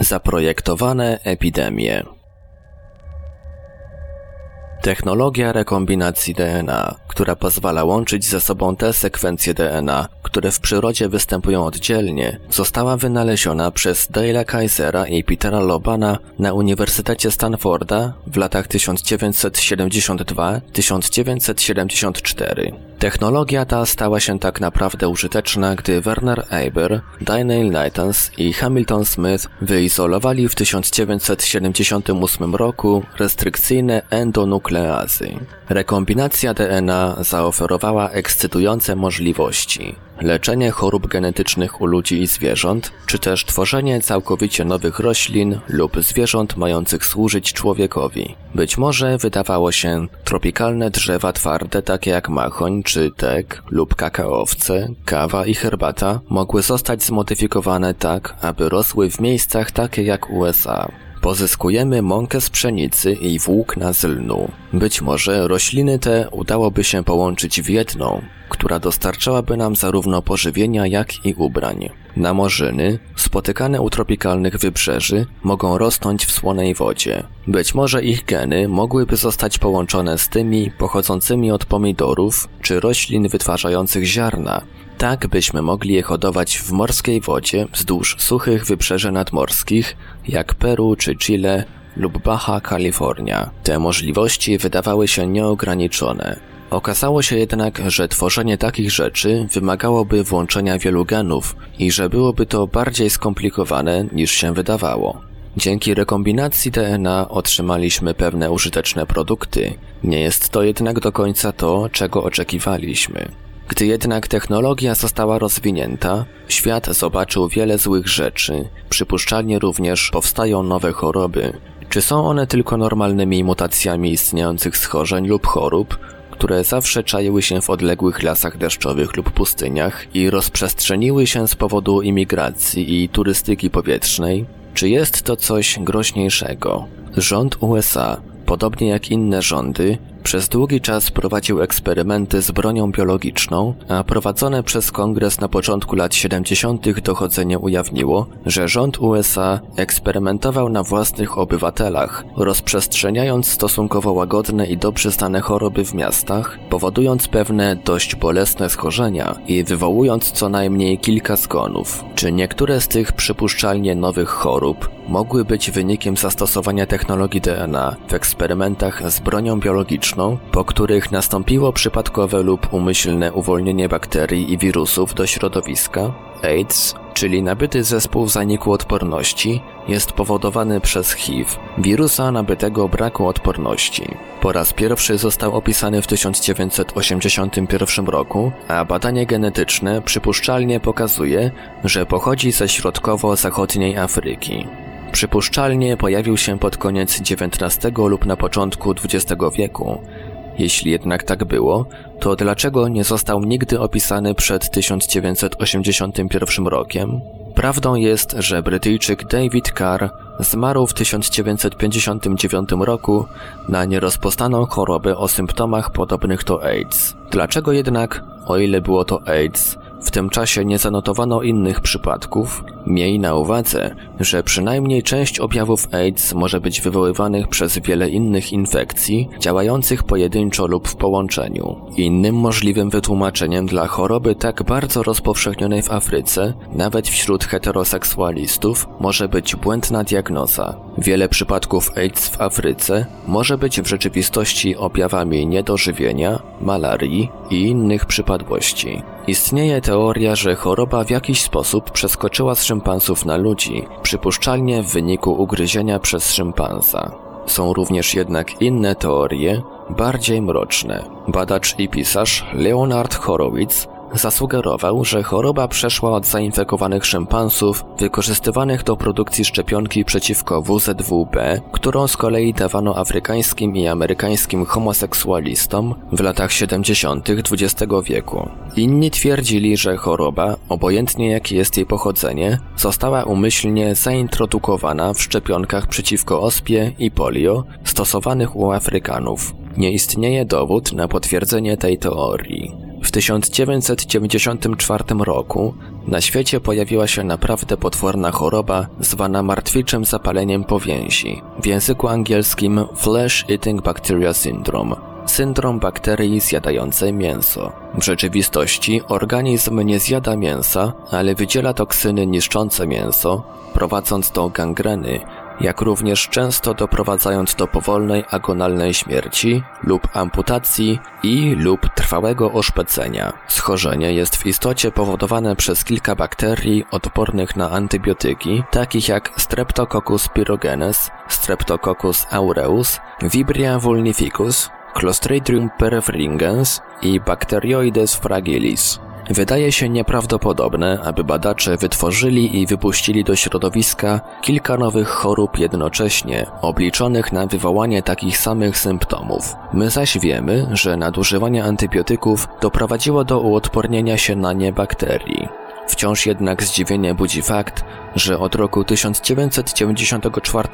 Zaprojektowane epidemie. Technologia rekombinacji DNA, która pozwala łączyć ze sobą te sekwencje DNA, które w przyrodzie występują oddzielnie, została wynaleziona przez Dale'a Kaisera i Petera Lobana na Uniwersytecie Stanforda w latach 1972-1974. Technologia ta stała się tak naprawdę użyteczna, gdy Werner Eiber, Daniel Nitens i Hamilton Smith wyizolowali w 1978 roku restrykcyjne endonukleazy. Rekombinacja DNA zaoferowała ekscytujące możliwości. Leczenie chorób genetycznych u ludzi i zwierząt, czy też tworzenie całkowicie nowych roślin lub zwierząt mających służyć człowiekowi. Być może wydawało się, tropikalne drzewa twarde takie jak machoń czy tek lub kakaowce, kawa i herbata mogły zostać zmodyfikowane tak, aby rosły w miejscach takie jak USA. Pozyskujemy mąkę z pszenicy i włókna z lnu. Być może rośliny te udałoby się połączyć w jedną, która dostarczałaby nam zarówno pożywienia, jak i ubrań. Namorzyny, spotykane u tropikalnych wybrzeży, mogą rosnąć w słonej wodzie. Być może ich geny mogłyby zostać połączone z tymi pochodzącymi od pomidorów czy roślin wytwarzających ziarna, tak byśmy mogli je hodować w morskiej wodzie wzdłuż suchych wybrzeży nadmorskich, jak Peru czy Chile lub Baja California. Te możliwości wydawały się nieograniczone. Okazało się jednak, że tworzenie takich rzeczy wymagałoby włączenia wielu genów i że byłoby to bardziej skomplikowane niż się wydawało. Dzięki rekombinacji DNA otrzymaliśmy pewne użyteczne produkty. Nie jest to jednak do końca to, czego oczekiwaliśmy. Gdy jednak technologia została rozwinięta, świat zobaczył wiele złych rzeczy, przypuszczalnie również powstają nowe choroby. Czy są one tylko normalnymi mutacjami istniejących schorzeń lub chorób, które zawsze czaiły się w odległych lasach deszczowych lub pustyniach i rozprzestrzeniły się z powodu imigracji i turystyki powietrznej? Czy jest to coś groźniejszego? Rząd USA, podobnie jak inne rządy, przez długi czas prowadził eksperymenty z bronią biologiczną, a prowadzone przez kongres na początku lat 70. dochodzenie ujawniło, że rząd USA eksperymentował na własnych obywatelach, rozprzestrzeniając stosunkowo łagodne i dobrze znane choroby w miastach, powodując pewne dość bolesne schorzenia i wywołując co najmniej kilka zgonów. Czy niektóre z tych przypuszczalnie nowych chorób mogły być wynikiem zastosowania technologii DNA w eksperymentach z bronią biologiczną, po których nastąpiło przypadkowe lub umyślne uwolnienie bakterii i wirusów do środowiska. AIDS, czyli nabyty zespół zaniku odporności, jest powodowany przez HIV, wirusa nabytego braku odporności. Po raz pierwszy został opisany w 1981 roku, a badanie genetyczne przypuszczalnie pokazuje, że pochodzi ze środkowo-zachodniej Afryki. Przypuszczalnie pojawił się pod koniec XIX lub na początku XX wieku. Jeśli jednak tak było, to dlaczego nie został nigdy opisany przed 1981 rokiem? Prawdą jest, że Brytyjczyk David Carr zmarł w 1959 roku na nierozpoznaną chorobę o symptomach podobnych do AIDS. Dlaczego jednak, o ile było to AIDS, w tym czasie nie zanotowano innych przypadków. Miej na uwadze, że przynajmniej część objawów AIDS może być wywoływanych przez wiele innych infekcji, działających pojedynczo lub w połączeniu. Innym możliwym wytłumaczeniem dla choroby tak bardzo rozpowszechnionej w Afryce, nawet wśród heteroseksualistów, może być błędna diagnoza. Wiele przypadków AIDS w Afryce może być w rzeczywistości objawami niedożywienia, malarii i innych przypadłości. Istnieje teoria, że choroba w jakiś sposób przeskoczyła z szympansów na ludzi, przypuszczalnie w wyniku ugryzienia przez szympansa. Są również jednak inne teorie, bardziej mroczne. Badacz i pisarz Leonard Horowitz Zasugerował, że choroba przeszła od zainfekowanych szympansów wykorzystywanych do produkcji szczepionki przeciwko WZWB, którą z kolei dawano afrykańskim i amerykańskim homoseksualistom w latach 70. XX wieku. Inni twierdzili, że choroba, obojętnie jakie jest jej pochodzenie, została umyślnie zaintrodukowana w szczepionkach przeciwko ospie i polio stosowanych u Afrykanów. Nie istnieje dowód na potwierdzenie tej teorii. W 1994 roku Na świecie pojawiła się naprawdę potworna choroba zwana martwiczym zapaleniem powięzi, w języku angielskim Flesh Eating Bacteria Syndrome. Syndrom bakterii zjadającej mięso. W rzeczywistości organizm nie zjada mięsa, ale wydziela toksyny niszczące mięso, prowadząc do gangreny, jak również często doprowadzając do powolnej agonalnej śmierci lub amputacji i lub trwałego oszpecenia. Schorzenie jest w istocie powodowane przez kilka bakterii odpornych na antybiotyki, takich jak Streptococcus pyrogenes, Streptococcus aureus, Vibria vulnificus, Clostridium perfringens i Bacteroides fragilis. Wydaje się nieprawdopodobne, aby badacze wytworzyli i wypuścili do środowiska kilka nowych chorób jednocześnie, obliczonych na wywołanie takich samych symptomów. My zaś wiemy, że nadużywanie antybiotyków doprowadziło do uodpornienia się na nie bakterii. Wciąż jednak zdziwienie budzi fakt, że od roku 1994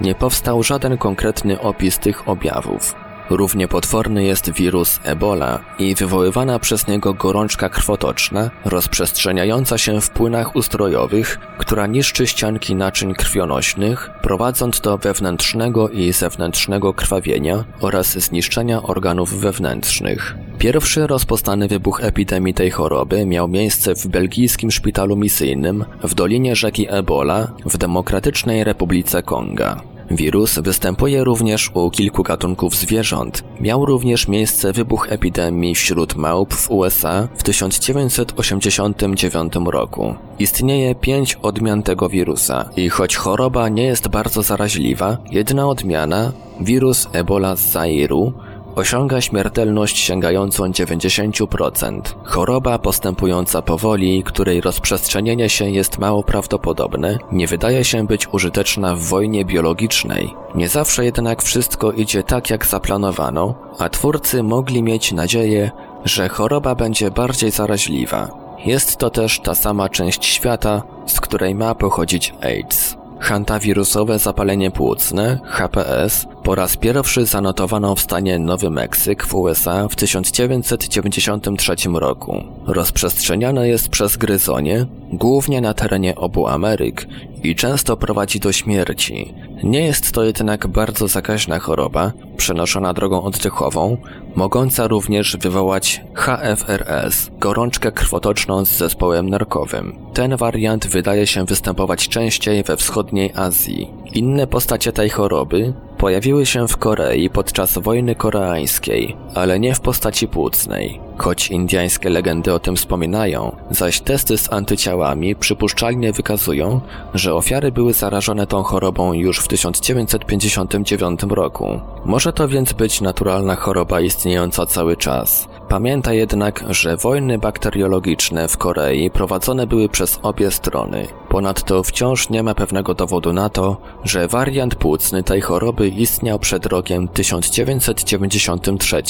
nie powstał żaden konkretny opis tych objawów. Równie potworny jest wirus Ebola i wywoływana przez niego gorączka krwotoczna, rozprzestrzeniająca się w płynach ustrojowych, która niszczy ścianki naczyń krwionośnych, prowadząc do wewnętrznego i zewnętrznego krwawienia oraz zniszczenia organów wewnętrznych. Pierwszy rozpoznany wybuch epidemii tej choroby miał miejsce w belgijskim szpitalu misyjnym w dolinie rzeki Ebola w Demokratycznej Republice Konga. Wirus występuje również u kilku gatunków zwierząt. Miał również miejsce wybuch epidemii wśród małp w USA w 1989 roku. Istnieje pięć odmian tego wirusa i choć choroba nie jest bardzo zaraźliwa, jedna odmiana, wirus Ebola z Zairu, osiąga śmiertelność sięgającą 90%. Choroba postępująca powoli, której rozprzestrzenienie się jest mało prawdopodobne, nie wydaje się być użyteczna w wojnie biologicznej. Nie zawsze jednak wszystko idzie tak jak zaplanowano, a twórcy mogli mieć nadzieję, że choroba będzie bardziej zaraźliwa. Jest to też ta sama część świata, z której ma pochodzić AIDS. Hantawirusowe zapalenie płucne, HPS, po raz pierwszy zanotowano w stanie Nowy Meksyk w USA w 1993 roku. Rozprzestrzeniane jest przez gryzonie, głównie na terenie obu Ameryk i często prowadzi do śmierci. Nie jest to jednak bardzo zakaźna choroba, przenoszona drogą oddechową, mogąca również wywołać HFRS, gorączkę krwotoczną z zespołem nerkowym. Ten wariant wydaje się występować częściej we wschodniej Azji. Inne postacie tej choroby pojawiły się w Korei podczas wojny koreańskiej, ale nie w postaci płucnej. Choć indiańskie legendy o tym wspominają, zaś testy z antyciałami przypuszczalnie wykazują, że ofiary były zarażone tą chorobą już w 1959 roku. Może to więc być naturalna choroba istniejąca cały czas. Pamięta jednak, że wojny bakteriologiczne w Korei prowadzone były przez obie strony. Ponadto wciąż nie ma pewnego dowodu na to, że wariant płucny tej choroby istniał przed rokiem 1993.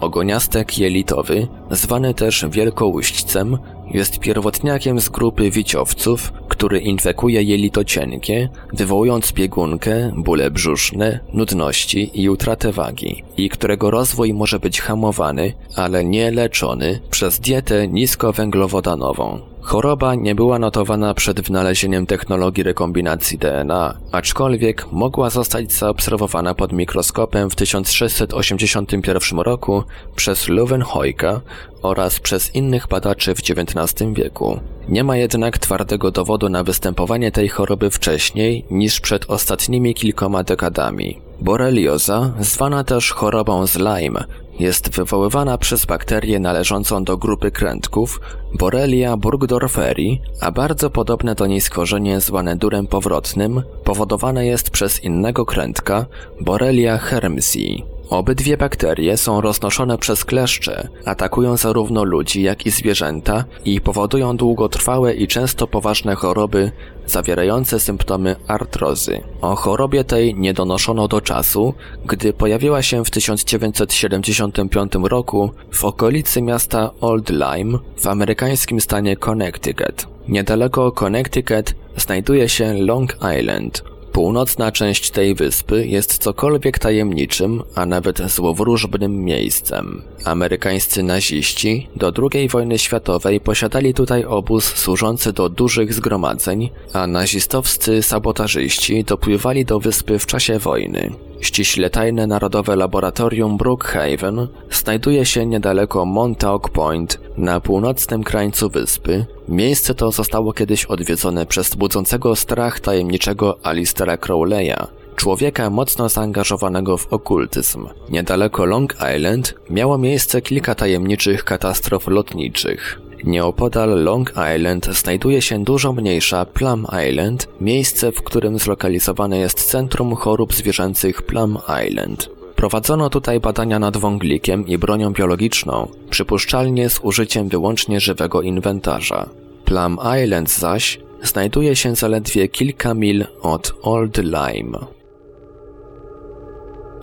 Ogoniastek jelitowy, zwany też wielkołuśćcem, jest pierwotniakiem z grupy wiciowców, który infekuje jelito cienkie, wywołując biegunkę, bóle brzuszne, nudności i utratę wagi, i którego rozwój może być hamowany, ale nie leczony przez dietę niskowęglowodanową. Choroba nie była notowana przed wynalezieniem technologii rekombinacji DNA, aczkolwiek mogła zostać zaobserwowana pod mikroskopem w 1681 roku przez Leeuwenhoeka oraz przez innych badaczy w XIX wieku. Nie ma jednak twardego dowodu na występowanie tej choroby wcześniej niż przed ostatnimi kilkoma dekadami. Borelioza, zwana też chorobą z Lyme, jest wywoływana przez bakterię należącą do grupy krętków Borrelia burgdorferi, a bardzo podobne do niej skorzenie zwane durem powrotnym powodowane jest przez innego krętka Borrelia hermsii. Obydwie bakterie są roznoszone przez kleszcze, atakują zarówno ludzi, jak i zwierzęta i powodują długotrwałe i często poważne choroby zawierające symptomy artrozy. O chorobie tej nie donoszono do czasu, gdy pojawiła się w 1975 roku w okolicy miasta Old Lyme w amerykańskim stanie Connecticut. Niedaleko Connecticut znajduje się Long Island, Północna część tej wyspy jest cokolwiek tajemniczym, a nawet złowróżbnym miejscem. Amerykańscy naziści do II wojny światowej posiadali tutaj obóz służący do dużych zgromadzeń, a nazistowscy sabotażyści dopływali do wyspy w czasie wojny. Ściśle tajne Narodowe Laboratorium Brookhaven znajduje się niedaleko Montauk Point na północnym krańcu wyspy. Miejsce to zostało kiedyś odwiedzone przez budzącego strach tajemniczego Alistera Crowleya, człowieka mocno zaangażowanego w okultyzm. Niedaleko Long Island miało miejsce kilka tajemniczych katastrof lotniczych. Nieopodal Long Island znajduje się dużo mniejsza Plum Island, miejsce, w którym zlokalizowane jest Centrum Chorób Zwierzęcych Plum Island. Prowadzono tutaj badania nad wąglikiem i bronią biologiczną, przypuszczalnie z użyciem wyłącznie żywego inwentarza. Plum Island zaś znajduje się zaledwie kilka mil od Old Lyme.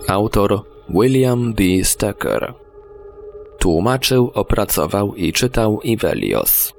Autor William B. Stecker Tłumaczył, opracował i czytał Ivelios.